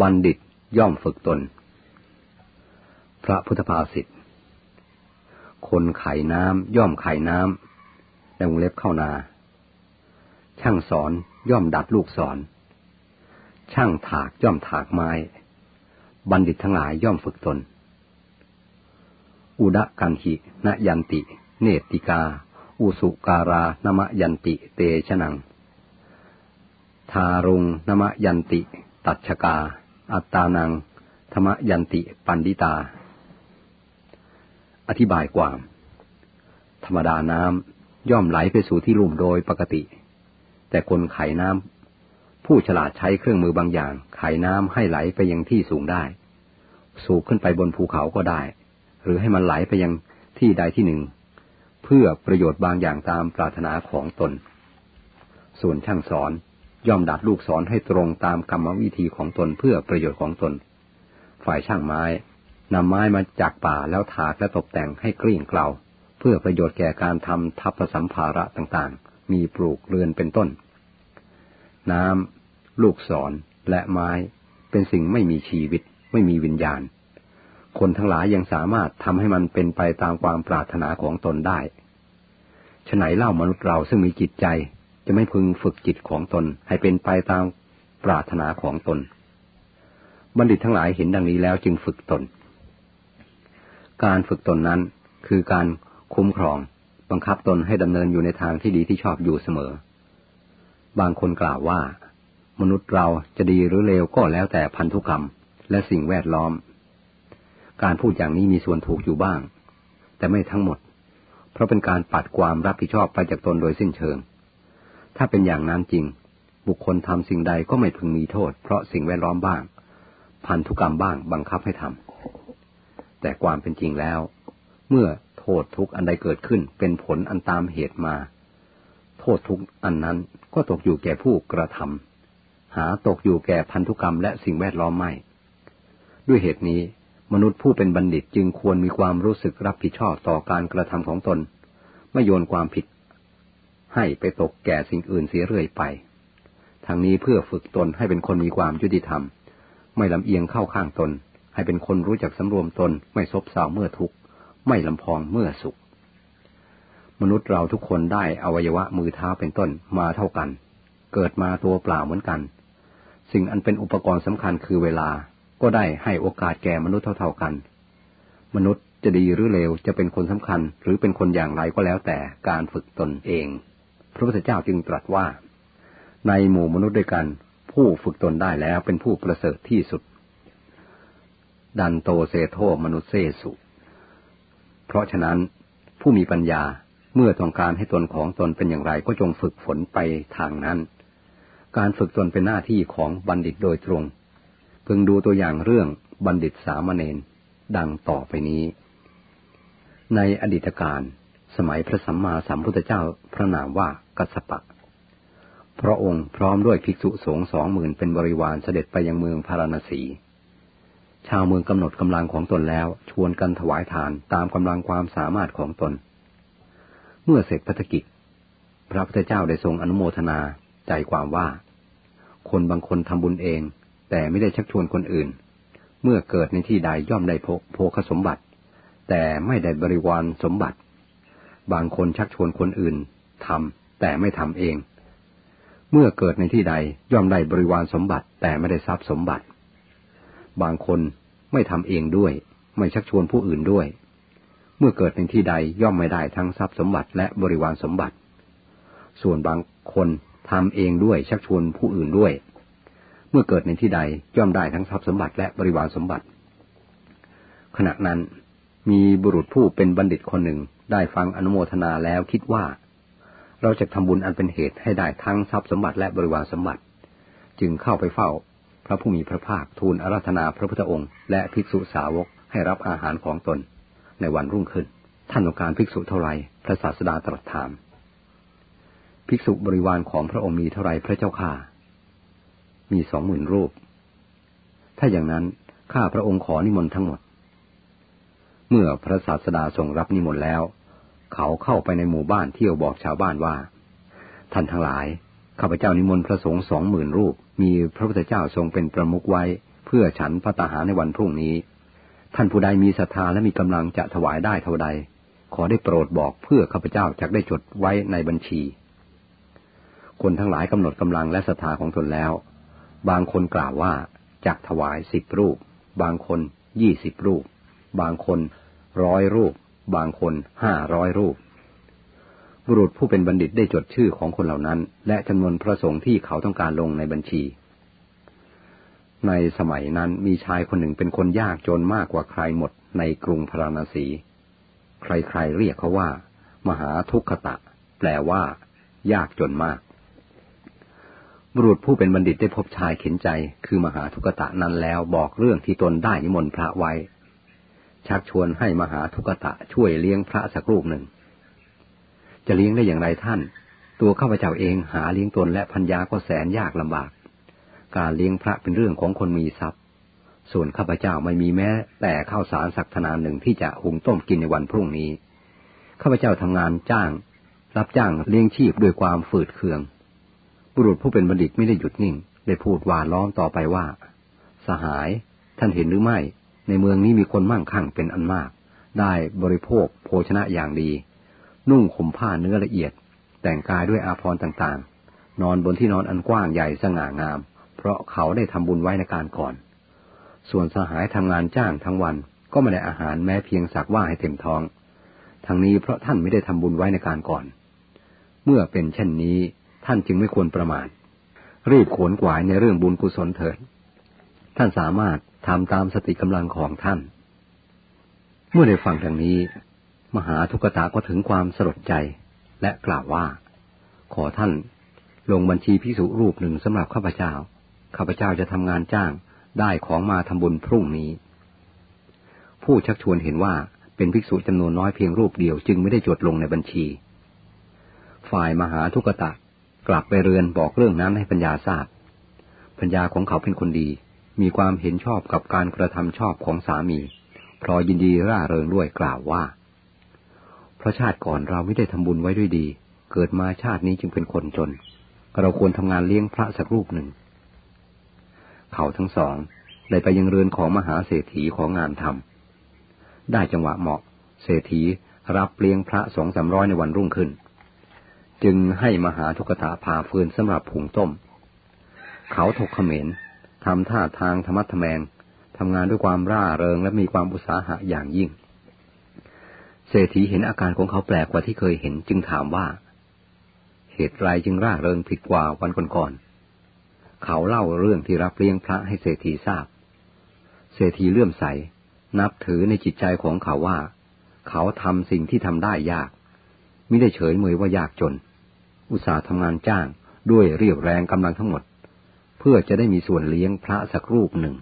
บัณฑิตย่อมฝึกตน พระพุทธภาษิต คนไข่น้ำย่อมไข่น้ำในวงเล็บเข้านา ช่างสอนย่อมดัดลูกสอน ช่างถากย่อมถากไม้ บัณฑิตทั้งหลายย่อมฝึกตน อุดกันหินยันติ เนติกา อุสุการานมยันติเตชนัง ทารุงนมยันติ ตัชกา อัตตานัง ธรรมยันติปันดิตา อธิบายความ ธรรมดาน้ำย่อมไหลไปสู่ที่ลุ่มโดยปกติ แต่คนไขน้ำผู้ฉลาดใช้เครื่องมือบางอย่าง ไขน้ำให้ไหลไปยังที่สูงได้ สูบขึ้นไปบนภูเขาก็ได้ หรือให้มันไหลไปยังที่ใดที่หนึ่ง เพื่อประโยชน์บางอย่างตามปรารถนาของตน ส่วนช่างสอน ย่อมดัดลูกศรให้ตรงตามกรรมวิธีของตนเพื่อประโยชน์ของตน ฝ่ายช่างไม้นำไม้มาจากป่าแล้วถากและตกแต่งให้กลิ้งเกลาเพื่อประโยชน์แก่การทำทัพสัมภาระต่างๆ มีปลูกเรือนเป็นต้น น้ำลูกศรและไม้เป็นสิ่งไม่มีชีวิต ไม่มีวิญญาณ คนทั้งหลายยังสามารถทำให้มันเป็นไปตามความปรารถนาของตนได้ฉไหนเล่ามนุษย์เราซึ่งมีจิตใจ จะไม่พึงฝึกจิตของตนให้เป็นไปตามปรารถนาของตน บัณฑิตทั้งหลายเห็นดังนี้แล้วจึงฝึกตน การฝึกตนนั้นคือการคุ้มครอง บังคับตนให้ดำเนินอยู่ในทางที่ดีที่ชอบอยู่เสมอ บางคนกล่าวว่า มนุษย์เราจะดีหรือเลวก็แล้วแต่พันธุกรรม และสิ่งแวดล้อม การพูดอย่างนี้มีส่วนถูกอยู่บ้าง แต่ไม่ทั้งหมด เพราะเป็นการปัดความรับผิดชอบไปจากตนโดยสิ้นเชิง ถ้าเป็นอย่างนั้นจริง บุคคลทำสิ่งใดก็ไม่พึงมีโทษ เพราะสิ่งแวดล้อมบ้าง พันธุกรรมบ้างบังคับให้ทำแต่ความเป็นจริงแล้ว เมื่อโทษทุกอันใดเกิดขึ้นเป็นผลอันตามเหตุมา โทษทุกอันนั้นก็ตกอยู่แก่ผู้กระทำหาตกอยู่แก่พันธุกรรมและสิ่งแวดล้อมไม่ ด้วยเหตุนี้มนุษย์ผู้เป็นบัณฑิตจึงควรมีความรู้สึกรับผิดชอบต่อการกระทำของตน ไม่โยนความผิด ให้ไปตกแก่สิ่งอื่นเสียเรื่อยไป ทางนี้เพื่อฝึกตนให้เป็นคนมีความยุติธรรม ไม่ลำเอียงเข้าข้างตน ให้เป็นคนรู้จักสำรวมตน ไม่ซบเซาเมื่อทุกข์ ไม่ลำพองเมื่อสุข มนุษย์เราทุกคนได้อวัยวะมือเท้าเป็นต้นมาเท่ากัน เกิดมาตัวเปล่าเหมือนกัน สิ่งอันเป็นอุปกรณ์สำคัญคือเวลา ก็ได้ให้โอกาสแก่มนุษย์เท่าๆกัน มนุษย์จะดีหรือเลวจะเป็นคนสำคัญ หรือเป็นคนอย่างไรก็แล้วแต่การฝึกตนเอง พระพุทธเจ้าจึงตรัสว่า ในหมู่มนุษย์ด้วยกัน ผู้ฝึกตนได้แล้วเป็นผู้ประเสริฐที่สุด ดันโตเซโทมนุษเซสุ เพราะฉะนั้นผู้มีปัญญาเมื่อต้องการให้ตนของตนเป็นอย่างไรก็จงฝึกฝนไปทางนั้น การฝึกตนเป็นหน้าที่ของบัณฑิตโดยตรง พึงดูตัวอย่างเรื่องบัณฑิตสามเณรดังต่อไปนี้ ในอดีตการ สมัยพระสัมมาสัมพุทธเจ้าพระนามว่า กัสปะ พระองค์พร้อมด้วยภิกษุสงฆ์สองหมื่นเป็นบริวารเสด็จไปยังเมืองพาราณสี ชาวเมืองกำหนดกำลังของตนแล้วชวนกันถวายทานตามกำลังความสามารถของตน เมื่อเสร็จพัฒกิจ พระพุทธเจ้าได้ทรงอนุโมทนาใจความว่า คนบางคนทำบุญเอง แต่ไม่ได้ชักชวนคนอื่น เมื่อเกิดในที่ใดย่อมได้โภคสมบัติ แต่ไม่ได้บริวารสมบัติบางคนชักชวนคนอื่นทำ แต่ไม่ทำเอง เมื่อเกิดในที่ใดย่อมได้บริวารสมบัติแต่ไม่ได้ทรัพย์สมบัติ บางคนไม่ทำเองด้วย ไม่ชักชวนผู้อื่นด้วย เมื่อเกิดในที่ใดย่อมไม่ได้ทั้งทรัพย์สมบัติและบริวารสมบัติ ส่วนบางคนทำเองด้วยชักชวนผู้อื่นด้วย เมื่อเกิดในที่ใดย่อมได้ทั้งทรัพย์สมบัติและบริวารสมบัติ ขณะนั้นมีบุรุษผู้เป็นบัณฑิตคนหนึ่งได้ฟังอนุโมทนาแล้วคิดว่า เราจะทำบุญอันเป็นเหตุให้ได้ทั้งทรัพย์สมบัติและบริวารสมบัติ จึงเข้าไปเฝ้า พระผู้มีพระภาคทูลอาราธนาพระพุทธองค์ และภิกษุสาวกให้รับอาหารของตน ในวันรุ่งขึ้น ท่านต้องการภิกษุเท่าไรพระศาสดาตรัสถาม ภิกษุบริวารของพระองค์มีเท่าไรพระเจ้าข่ามีสองหมื่นรูป ถ้าอย่างนั้นข้าพระองค์ขอนิมนต์ทั้งหมด เมื่อพระศาสดาทรงรับนิมนต์แล้ว เขาเข้าไปในหมู่บ้านเที่ยวบอกชาวบ้านว่า ท่านทั้งหลาย ข้าพเจ้านิมนต์พระสงฆ์สองหมื่นรูป มีพระพุทธเจ้าทรงเป็นประมุขไว้ เพื่อฉันพระตาหารในวันพรุ่งนี้ ท่านผู้ใดมีศรัทธาและมีกำลังจะถวายได้เท่าใด ขอได้โปรดบอกเพื่อข้าพเจ้าจะได้จดไว้ในบัญชี คนทั้งหลายกำหนดกำลังและศรัทธาของตนแล้ว บางคนกล่าวว่าจักถวายสิบรูป บางคนยี่สิบรูป บางคนร้อยรูป บางคนห้าร้อยรูป บุรุษผู้เป็นบัณฑิตได้จดชื่อของคนเหล่านั้น และจำนวนพระสงฆ์ที่เขาต้องการลงในบัญชี ในสมัยนั้นมีชายคนหนึ่งเป็นคนยากจนมากกว่าใครหมดในกรุงพาราณสี ใครๆเรียกเขาว่า มหาทุกขตะ แปลว่า ยากจนมาก บุรุษผู้เป็นบัณฑิตได้พบชายเข็นใจ คือมหาทุกตะนั้นแล้วบอกเรื่องที่ตนได้นิมนต์พระไว้ ชักชวนให้มหาทุกตะช่วยเลี้ยงพระสักรูปหนึ่ง จะเลี้ยงได้อย่างไรท่าน ตัวข้าพเจ้าเองหาเลี้ยงตนและพัญญาก็แสนยากลำบาก การเลี้ยงพระเป็นเรื่องของคนมีทรัพย์ ส่วนข้าพเจ้าไม่มีแม้ แต่ข้าวสารสักธนาหนึ่งที่จะหุงต้มกินในวันพรุ่งนี้ ข้าพเจ้าทำงานจ้าง รับจ้างเลี้ยงชีพด้วยความฝืดเคือง บุรุษผู้เป็นบัณฑิตไม่ได้หยุดนิ่ง ได้พูดว่าล้อมต่อไปว่า สหายท่านเห็นหรือไม่ ในเมืองนี้มีคนมั่งคั่งเป็นอันมาก ได้บริโภคโภชนะอย่างดี นุ่งห่มผ้าเนื้อละเอียด แต่งกายด้วยอาภรณ์ต่างๆ นอนบนที่นอนอันกว้างใหญ่สง่างาม เพราะเขาได้ทำบุญไว้ในการก่อน ส่วนสหายทำงานจ้างทั้งวันก็ไม่ได้อาหารแม้เพียงสักว่าให้เต็มท้อง ทั้งนี้เพราะท่านไม่ได้ทำบุญไว้ในการก่อน เมื่อเป็นเช่นนี้ท่านจึงไม่ควรประมาทรีบขวนขวายในเรื่องบุญกุศลเถิด ท่านสามารถ ทำตามสติกำลังของท่าน เมื่อได้ฟังดังนี้ มหาทุกตาก็ถึงความสลดใจและกล่าวว่า ขอท่านลงบัญชีพิสุรูปหนึ่งสำหรับข้าพเจ้า ข้าพเจ้าจะทำงานจ้างได้ของมาทำบุญพรุ่งนี้ ผู้ชักชวนเห็นว่าเป็นภิกษุจำนวนน้อยเพียงรูปเดียวจึงไม่ได้จดลงในบัญชี ฝ่ายมหาทุกตะกลับไปเรือนบอกเรื่องนั้นให้ปัญญาทราบ ปัญญาของเขาเป็นคนดี มีความเห็นชอบกับการกระทำชอบของสามี พลอยยินดีร่าเริงด้วยกล่าวว่า เพราะชาติก่อนเราไม่ได้ทำบุญไว้ด้วยดี เกิดมาชาตินี้จึงเป็นคนจน เราควรทำงานเลี้ยงพระสักรูปหนึ่ง เขาทั้งสองได้ไปยังเรือนของมหาเศรษฐีของงานทำได้จังหวะเหมาะ เศรษฐีรับเลี้ยงพระสองสามร้อยในวันรุ่งขึ้น จึงให้มหาทุกตาพาฟืนสำหรับผงต้ม เขาถกเขมร ทำท่าทางธรรมะทแมงทำงานด้วยความร่าเริงและมีความอุตสาหะอย่างยิ่ง เศรษฐีเห็นอาการของเขาแปลกกว่าที่เคยเห็นจึงถามว่า เหตุไรจึงร่าเริงผิดกว่าวันก่อนๆเขาเล่าเรื่องที่รับเลี้ยงพระให้เศรษฐีทราบ เศรษฐีเลื่อมใส นับถือในจิตใจของเขาว่า เขาทำสิ่งที่ทำได้ยากไม่ได้เฉยเมยว่ายากจน อุตสาห์ทำงานจ้างด้วยเรียบแรงกำลังทั้งหมด พื่อจะได้มีส่วนเลี้ยงพระสักรูปหนึ่ง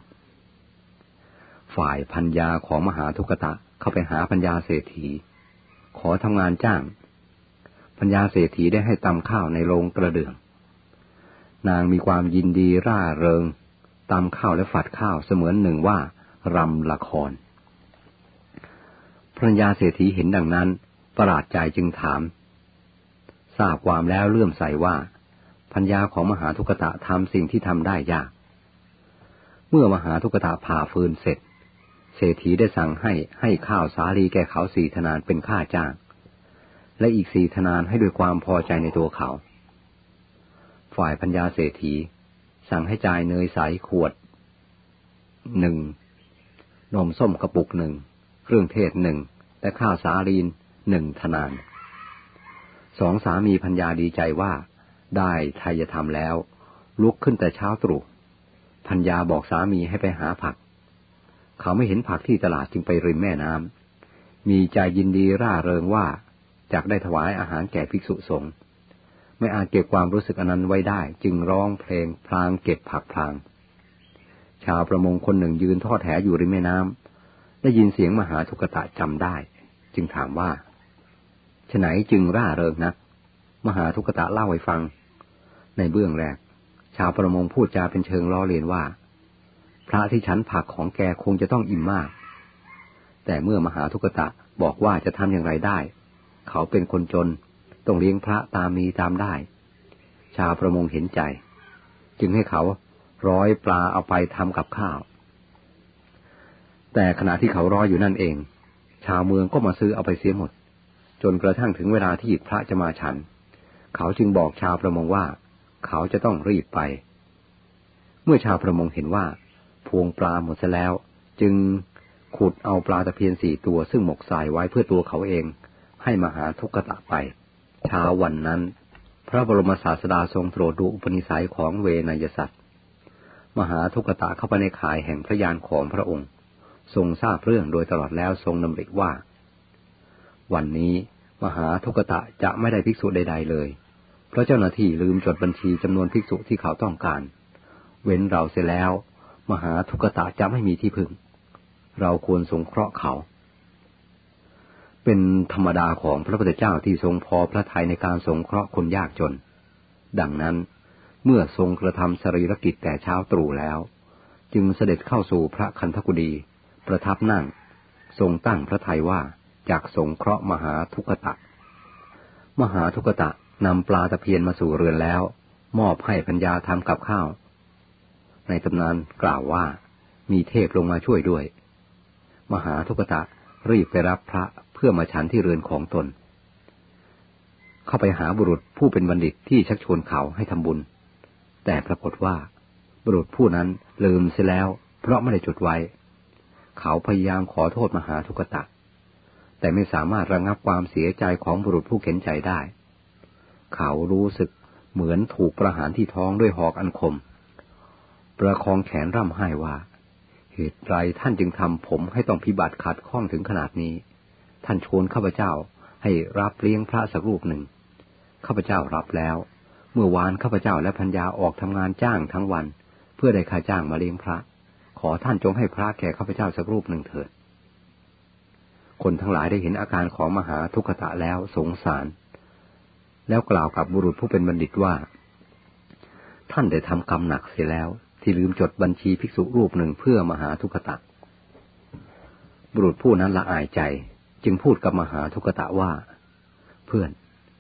ฝ่ายพัญญาของมหาทุกตะเข้าไปหาพัญญาเศรษฐี ขอทำงานจ้าง พัญญาเศรษฐีได้ให้ตำข้าวในโรงกระเดื่อง นางมีความยินดีร่าเริงตำข้าวและฝัดข้าวเสมือนหนึ่งว่ารำละครพัญญาเศรษฐีเห็นดังนั้น ประหลาดใจจึงถาม ทราบความแล้วเลื่อมใสว่า พัญญาของมหาทุกตะทำสิ่งที่ทำได้ยาก เมื่อมหาทุกตะผ่าฟืนเสร็จ เศรษฐีได้สั่งให้ให้ข้าวสาลีแก่เขาสี่ธนานเป็นค่าจ้าง และอีกสี่ธนานให้ด้วยความพอใจในตัวเขา ฝ่ายพัญญาเศรษฐี สั่งให้จ่ายเนยใสขวดหนึ่งนมส้มกระปุกหนึ่งเครื่องเทศหนึ่งและข้าวสาลีนหนึ่งธนาน สองสามีพัญญาดีใจว่า ได้ทายธรรมแล้ว ลุกขึ้นแต่เช้าตรู่พัญญาบอกสามีให้ไปหาผัก เขาไม่เห็นผักที่ตลาดจึงไปริมแม่น้ำมีใจยินดีร่าเริงว่าจากได้ถวายอาหารแก่ภิกษุสงฆ์ไม่อาจเก็บความรู้สึกอนันต์ไว้ได้ จึงร้องเพลงพลางเก็บผักพลาง ชาวประมงคนหนึ่งยืนทอดแหอยู่ริมแม่น้ำได้ยินเสียงมหาทุกตะจำได้ จึงถามว่าฉไหนจึงร่าเริงนัก มหาทุกตะเล่าให้ฟัง ในเบื้องแรก ชาวประมงพูดจาเป็นเชิงล้อเลียนว่า พระที่ฉันผักของแกคงจะต้องอิ่มมาก แต่เมื่อมหาทุกตะบอกว่าจะทำอย่างไรได้ เขาเป็นคนจนต้องเลี้ยงพระตามมีตามได้ ชาวประมงเห็นใจ จึงให้เขาร้อยปลาเอาไปทำกับข้าว แต่ขณะที่เขาร้อยอยู่นั่นเอง ชาวเมืองก็มาซื้อเอาไปเสียหมด จนกระทั่งถึงเวลาที่พระจะมาฉัน เขาจึงบอกชาวประมงว่า เขาจะต้องรีบไป เมื่อชาวประมงเห็นว่า พวงปลาหมดแล้ว จึงขุดเอาปลาตะเพียนสี่ตัวซึ่งหมกสายไว้เพื่อตัวเขาเอง ให้มหาทุกตะไปเช้าวันนั้น พระบรมศาสดาทรงโปรดดูอุปนิสัยของเวนยสัตว์มหาทุกตะเข้าไปในข่ายแห่งพระยานของพระองค์ ทรงทราบเรื่องโดยตลอดแล้วทรงนำริว่า วันนี้มหาทุกตะจะไม่ได้ภิกษุใด ๆ เลย เพราะเจ้าหน้าที่ลืมจดบัญชีจำนวนภิกษุที่เขาต้องการ เว้นเราเสียแล้ว มหาทุกตะจะไม่มีที่พึ่ง เราควรสงเคราะห์เขา เป็นธรรมดาของพระพุทธเจ้าที่ทรงพอพระทัยในการสงเคราะห์คนยากจน ดังนั้นเมื่อทรงกระทำสรีรกิจแต่เช้าตรู่แล้ว จึงเสด็จเข้าสู่พระคันธกุฎีประทับนั่ง ทรงตั้งพระทัยว่าจากสงเคราะห์มหาทุกตะ มหาทุกตะ นำปลาตะเพียนมาสู่เรือนแล้ว มอบให้พัญญาทำกับข้าว ในตำนานกล่าวว่า มีเทพลงมาช่วยด้วย มหาทุกตะรีบไปรับพระเพื่อมาฉันที่เรือนของตน เข้าไปหาบุรุษผู้เป็นบัณฑิตที่ชักชวนเขาให้ทำบุญ แต่ปรากฏว่า บุรุษผู้นั้นลืมเสียแล้ว เพราะไม่ได้จดไว้ เขาพยายามขอโทษมหาทุกตะ แต่ไม่สามารถระงงับความเสียใจของบุรุษผู้เข็นใจได้ เขารู้สึกเหมือนถูกประหารที่ท้องด้วยหอกอันคม ประคองแขนร่ำไห้ว่า เหตุไรท่านจึงทำผมให้ต้องพิบัติขัดข้องถึงขนาดนี้ ท่านชวนข้าพเจ้าให้รับเลี้ยงพระสักรูปหนึ่ง ข้าพเจ้ารับแล้ว เมื่อวานข้าพเจ้าและพัญญาออกทำงานจ้างทั้งวัน เพื่อได้ค่าจ้างมาเลี้ยงพระ ขอท่านจงให้พระแก่ข้าพเจ้าสักรูปหนึ่งเถิด คนทั้งหลายได้เห็นอาการของมหาทุกขตะแล้วสงสาร แล้วกล่าวกับบุรุษผู้เป็นบัณฑิตว่า ท่านได้ทำกรรมหนักเสียแล้ว ที่ลืมจดบัญชีภิกษุรูปหนึ่งเพื่อมหาทุกตะ บุรุษผู้นั้นละอายใจ จึงพูดกับมหาทุกตะว่า เพื่อน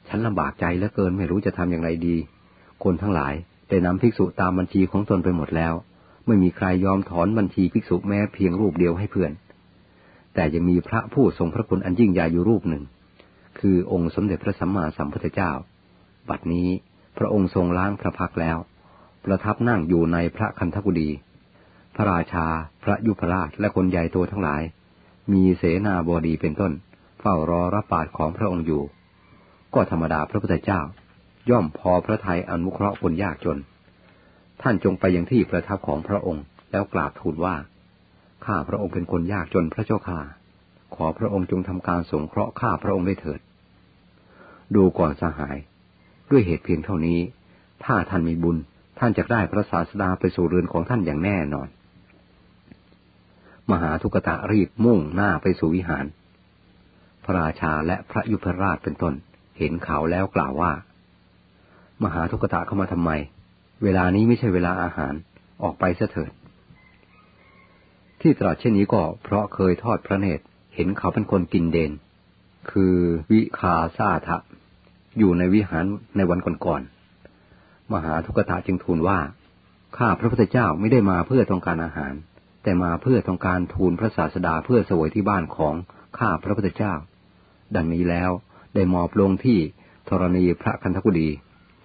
ฉันลำบากใจเหลือเกินไม่รู้จะทำอย่างไรดี คนทั้งหลายได้นำภิกษุตามบัญชีของตนไปหมดแล้ว ไม่มีใครยอมถอนบัญชีภิกษุแม้เพียงรูปเดียวให้เพื่อน แต่ยังมีพระผู้ทรงพระคุณอันยิ่งใหญ่อยู่รูปหนึ่ง คือองค์สมเด็จพระสัมมาสัมพุทธเจ้า บัดนี้พระองค์ทรงล้างพระพักแล้ว ประทับนั่งอยู่ในพระคันธกุฎีพระราชา พระยุพราชและคนใหญ่โตทั้งหลาย มีเสนาบดีเป็นต้น เฝ้ารอรับบาตรของพระองค์อยู่ ก็ธรรมดาพระพุทธเจ้า ย่อมพอพระทัยอนุเคราะห์คนยากจน ท่านจงไปยังที่ประทับของพระองค์แล้วกราบทูลว่า ข้าพระองค์เป็นคนยากจนพระเจ้าข้า ขอพระองค์จงทำการสงเคราะห์ข้าพระองค์ได้เถิด ดูก่อนสหาย ด้วยเหตุเพียงเท่านี้ ถ้าท่านมีบุญ ท่านจะได้พระศาสดาไปสู่เรือนของท่านอย่างแน่นอน มหาทุกตะรีบมุ่งหน้าไปสู่วิหาร พระราชาและพระยุพราชเป็นต้น เห็นเขาแล้วกล่าวว่า มหาทุกตะเข้ามาทำไม เวลานี้ไม่ใช่เวลาอาหาร ออกไปเสถิดที่ตรัสเช่นนี้ก็เพราะเคยทอดพระเนตร เห็นเขาเป็นคนกินเดน คือวิคาซาทะ อยู่ในวิหารในวันก่อนๆมหาทุกตะจึงทูลว่า ข้าพระพุทธเจ้าไม่ได้มาเพื่อต้องการอาหาร แต่มาเพื่อต้องการทูลพระศาสดาเพื่อสวยที่บ้านของข้าพระพุทธเจ้า ดังนี้แล้วได้มอบลงที่ธรณีพระคันธกุฎี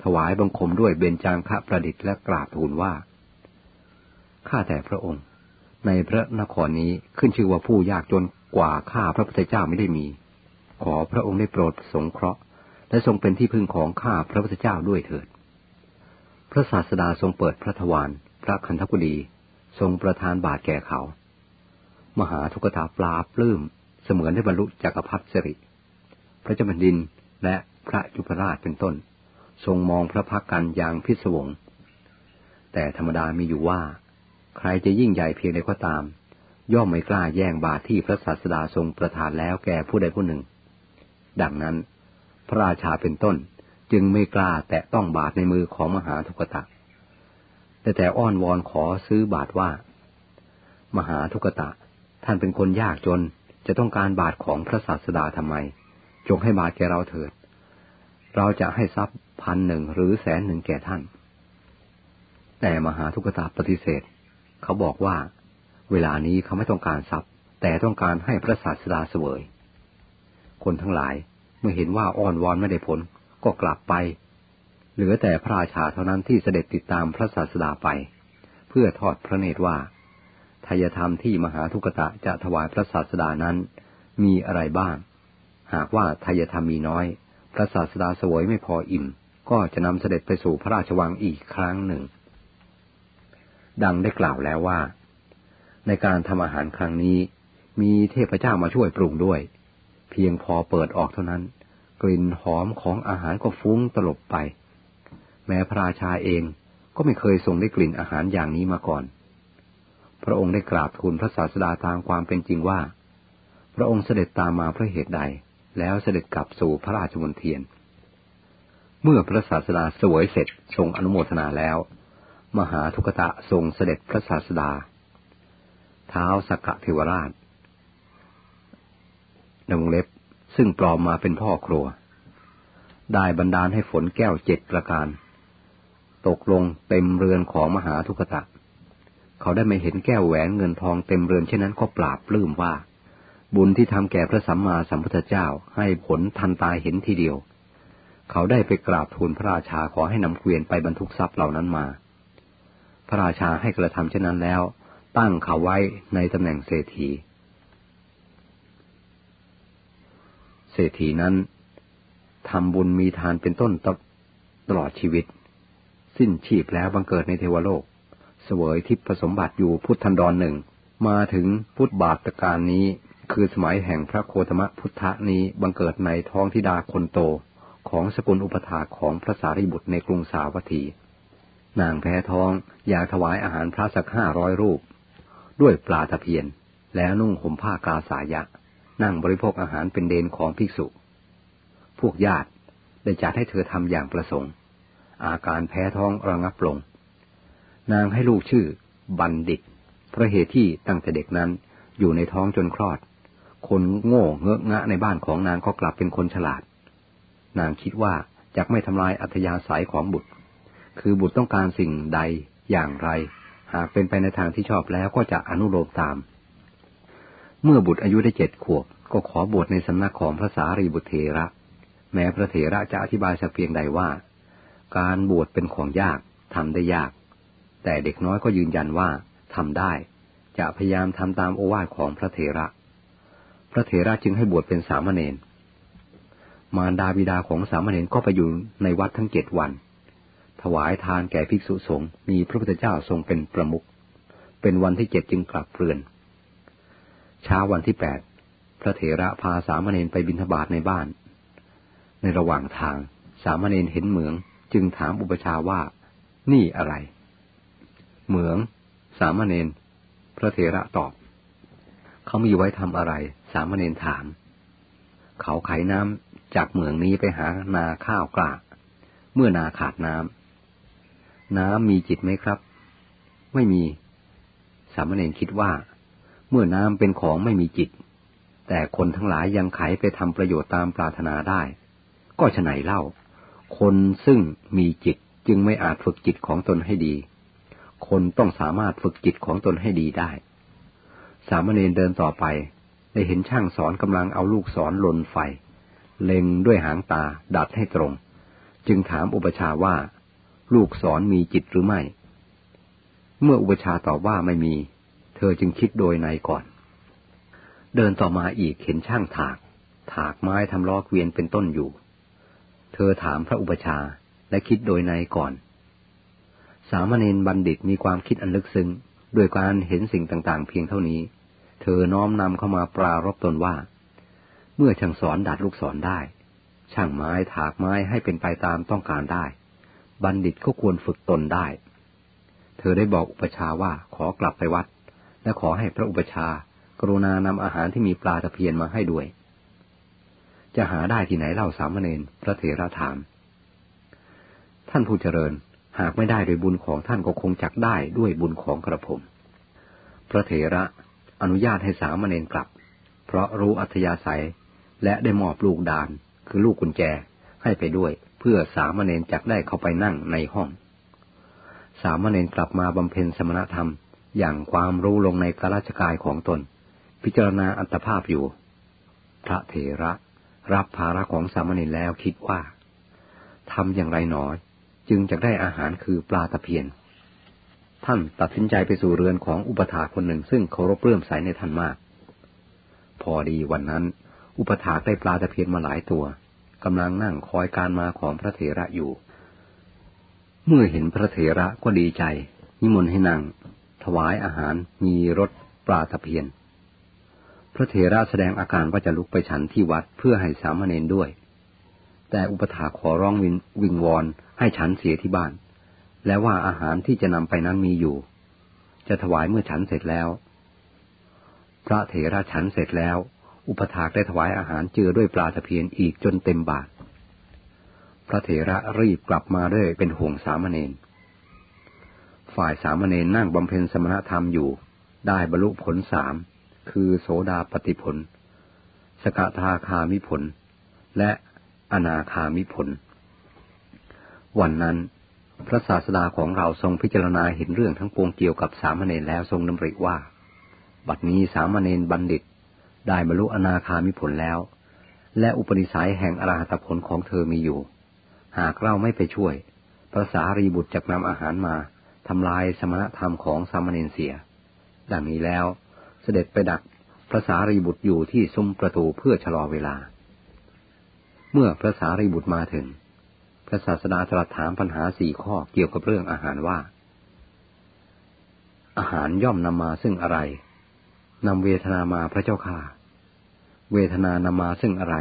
ถวายบังคมด้วยเบญจางคะประดิษฐ์และกราบทูลว่า ข้าแต่พระองค์ ในพระนครนี้ขึ้นชื่อว่าผู้ยากจน กว่าข้าพระพุทธเจ้าไม่ได้มี ขอพระองค์ได้โปรดสงเคราะห์ และทรงเป็นที่พึ่งของข้าพระพุทธเจ้าด้วยเถิด พระศาสดาทรงเปิดพระทวารพระคันธกุฎีทรงประทานบาตรแก่เขา มหาทุกตาปลาปลื้มเสมือนได้บรรลุจักรพรรดิสิริ พระเจ้าแผ่นดินและพระยุพราชเป็นต้น ทรงมองพระพักกันอย่างพิศวง แต่ธรรมดามีอยู่ว่า ใครจะยิ่งใหญ่เพียงใดก็ตาม ย่อมไม่กล้าแย่งบาตรที่พระศาสดาทรงประทานแล้วแก่ผู้ใดผู้หนึ่ง ดังนั้น พระราชาเป็นต้นจึงไม่กล้าแตะต้องบาทในมือของมหาทุกตะ แต่แต่อ้อนวอนขอซื้อบาทว่า มหาทุกตะ ท่านเป็นคนยากจนจะต้องการบาทของพระศาสดาทำไม จงให้บาทแก่เราเถิด เราจะให้ทรัพย์พันหนึ่งหรือแสนหนึ่งแก่ท่าน แต่มหาทุกตะปฏิเสธ เขาบอกว่า เวลานี้เขาไม่ต้องการทรัพย์ แต่ต้องการให้พระศาสดาเสวย คนทั้งหลายเมื่อเห็นว่าอ้อนวอนไม่ได้ผลก็กลับไป เหลือแต่พระราชาเท่านั้นที่เสด็จติดตามพระศาสดาไป เพื่อทอดพระเนตรว่าทายธรรมที่มหาทุกตะจะถวายพระศาสดานั้น มีอะไรบ้าง หากว่าทายธรรมมีน้อย พระศาสดาเสวยไม่พออิ่ม ก็จะนำเสด็จไปสู่พระราชวังอีกครั้งหนึ่ง ดังได้กล่าวแล้วว่า ในการทำอาหารครั้งนี้ มีเทพเจ้ามาช่วยปรุงด้วย เพียงพอเปิดออกเท่านั้น กลิ่นหอมของอาหารก็ฟุ้งตลบไป แม้พระราชาเองก็ไม่เคยทรงได้กลิ่นอาหารอย่างนี้มาก่อน พระองค์ได้กราบทูลพระศาสดาตามความเป็นจริงว่า พระองค์เสด็จตามมาเพราะเหตุใด แล้วเสด็จกลับสู่พระราชมณฑียนเมื่อพระศาสดาสวยเสร็จทรงอนุโมทนาแล้ว มหาทุกตะทรงเสด็จพระศาสดา เท้าสักกะเทวราชนวงเล็บซึ่งปลอมมาเป็นพ่อครัว ได้บรรดาลให้ฝนแก้วเจ็ดประการ ตกลงเต็มเรือนของมหาทุกตะ เขาได้ไม่เห็นแก้วแหวนเงินทองเต็มเรือนเช่นนั้นก็ปราบปลื้มว่า บุญที่ทำแก่พระสัมมาสัมพุทธเจ้าให้ผลทันตายเห็นทีเดียว เขาได้ไปกราบทูลพระราชาขอให้นำเกวียนไปบรรทุกทรัพย์เหล่านั้นมา พระราชาให้กระทำเช่นนั้นแล้ว ตั้งเขาไว้ในตำแหน่งเศรษฐี เศรษฐีนั้นทำบุญมีทานเป็นต้นตลอดชีวิต สิ้นชีพแล้วบังเกิดในเทวโลก เสวยทิพสมบัติอยู่พุทธันดรหนึ่ง มาถึงพุทธบาทการนี้ คือสมัยแห่งพระโคตมะพุทธะนี้บังเกิดในท้องธิดาคนโตของสกุลอุปถาของพระสารีบุตรในกรุงสาวัตถี นางแพ้ท้องอยากถวายอาหารพระสักห้าร้อยรูป ด้วยปลาตะเพียน แล้วนุ่งห่มผ้ากาสายะ นั่งบริโภคอาหารเป็นเดนของภิกษุ พวกญาติได้จัดให้เธอทำอย่างประสงค์ อาการแพ้ท้องระงับลง นางให้ลูกชื่อ บัณฑิตเพราะเหตุที่ตั้งแต่เด็กนั้นอยู่ในท้องจนคลอด คนโง่เงอะงะในบ้านของนางก็กลับเป็นคนฉลาด นางคิดว่าจะไม่ทำลายอัธยาศัยของบุตร คือบุตรต้องการสิ่งใดอย่างไร หากเป็นไปในทางที่ชอบแล้วก็จะอนุโลมตาม เมื่อบุตรอายุได้เจ็ดขวบ ก็ขอบวชในสำนักของพระสารีบุตรเถระ แม้พระเถระจะอธิบายสักเพียงใดว่า การบวชเป็นของยากทำได้ยาก แต่เด็กน้อยก็ยืนยันว่าทำได้ จะพยายามทำตามโอวาทของพระเถระ พระเถระจึงให้บวชเป็นสามเณรมารดาบิดาของสามเณรก็ไปอยู่ในวัดทั้งเจ็ดวัน ถวายทานแก่ภิกษุสงฆ์มีพระพุทธเจ้าทรงเป็นประมุขเป็นวันที่เจ็ดจึงกลับเรือน เช้าวันที่แปดพระเถระพาสามเณรไปบิณฑบาตในบ้าน ในระหว่างทางสามเณรเห็นเหมือง จึงถามอุปชาว่า นี่อะไร เหมือง สามเณรพระเถระตอบ เขามีไว้ทำอะไร สามเณรถาม เขาไขน้ำจากเหมืองนี้ไปหานาข้าวกล้า เมื่อนาขาดน้ำ น้ำมีจิตไหมครับ ไม่มี สามเณรคิดว่า เมื่อน้ำเป็นของไม่มีจิต แต่คนทั้งหลายยังไขไปทำประโยชน์ตามปรารถนาได้ ก็ฉไหนเล่า คนซึ่งมีจิตจึงไม่อาจฝึกจิตของตนให้ดี คนต้องสามารถฝึกจิตของตนให้ดีได้ สามเณรเดินต่อไป ได้เห็นช่างสอนกำลังเอาลูกศรลนไฟ เล็งด้วยหางตาดัดให้ตรง จึงถามอุปชาว่า ลูกศรมีจิตหรือไม่ เมื่ออุปชาตอบว่าไม่มี เธอจึงคิดโดยในก่อน เดินต่อมาอีกเห็นช่างถาก ถากไม้ทำล้อเกวียนเป็นต้นอยู่ เธอถามพระอุปชาและคิดโดยในก่อน สามเณรบัณฑิตมีความคิดอันลึกซึ้งด้วยการเห็นสิ่งต่างๆ เพียงเท่านี้ เธอน้อมนำเข้ามาปรารบตนว่า เมื่อช่างสอนดัดลูกศรได้ ช่างไม้ถากไม้ให้เป็นไปตามต้องการได้ บัณฑิตก็ควรฝึกตนได้ เธอได้บอกอุปชาว่าขอกลับไปวัด และขอให้พระอุปชากรุณานำอาหารที่มีปลาตะเพียนมาให้ด้วย จะหาได้ที่ไหนเล่าสามเณรพระเถระถาม ท่านผู้เจริญหากไม่ได้โดยบุญของท่านก็คงจักได้ด้วยบุญของกระผม พระเถระอนุญาตให้สามเณรกลับ เพราะรู้อัธยาศัยและได้มอบลูกดานคือลูกกุญแจให้ไปด้วย เพื่อสามเณรจักได้เข้าไปนั่งในห้อง สามเณรกลับมาบำเพ็ญสมณธรรมอย่างความรู้ลงในกราชกายของตน พิจารณาอัตภาพอยู่ พระเถระรับภาระของสามเณรแล้วคิดว่าทำอย่างไรหนอจึงจะได้อาหารคือปลาตะเพียน ท่านตัดสินใจไปสู่เรือนของอุปถาคนหนึ่งซึ่งเคารพเลื่อมใสในท่านมาก พอดีวันนั้น อุปถาได้ปลาตะเพียนมาหลายตัว กำลังนั่งคอยการมาของพระเถระอยู่ เมื่อเห็นพระเถระก็ดีใจ นิมนต์ให้นั่ง ถวายอาหารมีรสปลาตะเพียน พระเถระแสดงอาการว่าจะลุกไปฉันที่วัดเพื่อให้สามเณรด้วย แต่อุปถาขอร้องวินวิงวอนให้ฉันเสียที่บ้าน และว่าอาหารที่จะนำไปนั้นมีอยู่ จะถวายเมื่อฉันเสร็จแล้ว พระเถระฉันเสร็จแล้ว อุปถากได้ถวายอาหารเจือด้วยปลาตะเพียนอีกจนเต็มบาท พระเถระรีบกลับมาด้วยเป็นห่วงสามเณร ฝ่ายสามเณรนั่งบำเพ็ญสมณธรรมอยู่ ได้บรรลุผลสาม คือโสดาปฏิผล สกทาคามิผล และอนาคามิผล วันนั้น พระศาสดาของเราทรงพิจารณาเห็นเรื่องทั้งปวงเกี่ยวกับสามเณรแล้วทรงดำริว่า บัดนี้สามเณรบัณฑิต ได้บรรลุอนาคามิผลแล้ว และอุปนิสัยแห่งอรหัตผลของเธอมีอยู่ หากเราไม่ไปช่วยพระสารีบุตรจะนำอาหารมาทำลายสมณธรรมของสามเณรเสีย ดังนี้แล้ว เสด็จไปดักพระสารีบุตรอยู่ที่ซุ้มประตูเพื่อชะลอเวลา เมื่อพระสารีบุตรมาถึง พระศาสดาตรัสถามปัญหาสี่ข้อเกี่ยวกับเรื่องอาหารว่า อาหารย่อมนำมาซึ่งอะไรนำเวทนามาพระเจ้าค่ะ เวทนานำมาซึ่งอะไร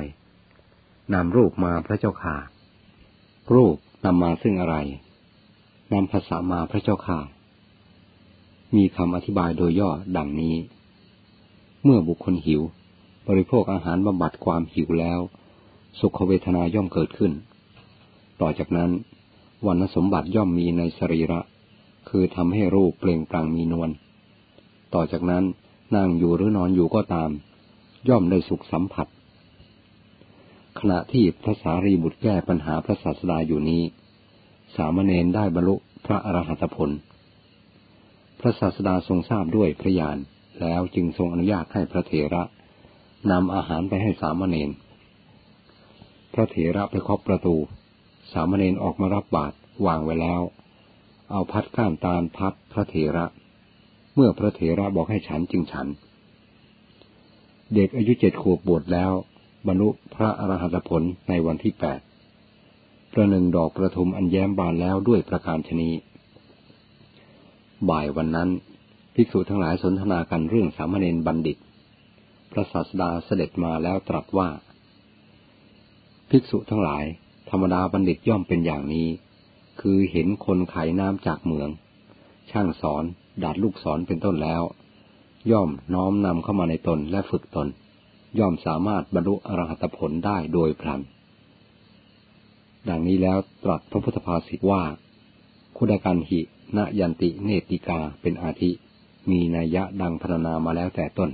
นำรูปมาพระเจ้าค่ะ รูปนำมาซึ่งอะไร นำภาษามาพระเจ้าค่ะ มีคำอธิบายโดยย่อดังนี้ เมื่อบุคคลหิว บริโภคอาหารบำบัดความหิวแล้ว สุขเวทนาย่อมเกิดขึ้น ต่อจากนั้นวันสมบัติย่อมมีในสรีระ คือทำให้รูปเปล่งปลั่งมีนวล ต่อจากนั้นนั่งอยู่หรือนอนอยู่ก็ตาม ย่อมได้สุขสัมผัส ขณะที่พระสารีบุตรแก้ปัญหาพระศาสดาอยู่นี้ สามเณรได้บรรลุพระอรหัตผล พระศาสดาทรงทราบด้วยพระญาณแล้วจึงทรงอนุญาตให้พระเถระนำอาหารไปให้สามเณร พระเถระไปเคาะประตู สามเณรออกมารับบาตรวางไว้แล้ว เอาพัดก้านตาลพัดพระเถระ เมื่อพระเถระบอกให้ฉันจึงฉัน เด็กอายุเจ็ดขวบบวชแล้ว บรรลุพระอรหันตผลในวันที่แปดประหนึ่งดอกประทุมอันแย้มบานแล้วด้วยประการชนีบ่ายวันนั้น ภิกษุทั้งหลายสนทนากันเรื่องสามเณรบัณฑิต พระศาสดาเสด็จมาแล้วตรัสว่า ภิกษุทั้งหลาย ธรรมดาบัณฑิตย่อมเป็นอย่างนี้ คือเห็นคนขายน้ำจากเหมือง ช่างสอนดาดลูกศรเป็นต้นแล้ว ย่อมน้อมนำเข้ามาในตนและฝึกตน ย่อมสามารถบรรลุอรหัตผลได้โดยพลัน ดังนี้แล้วตรัสพระพุทธภาษิตว่า คุดกันหิณยันติเนติกาเป็นอาทิ มีนัยยะดังพรรณนามาแล้วแต่ต้น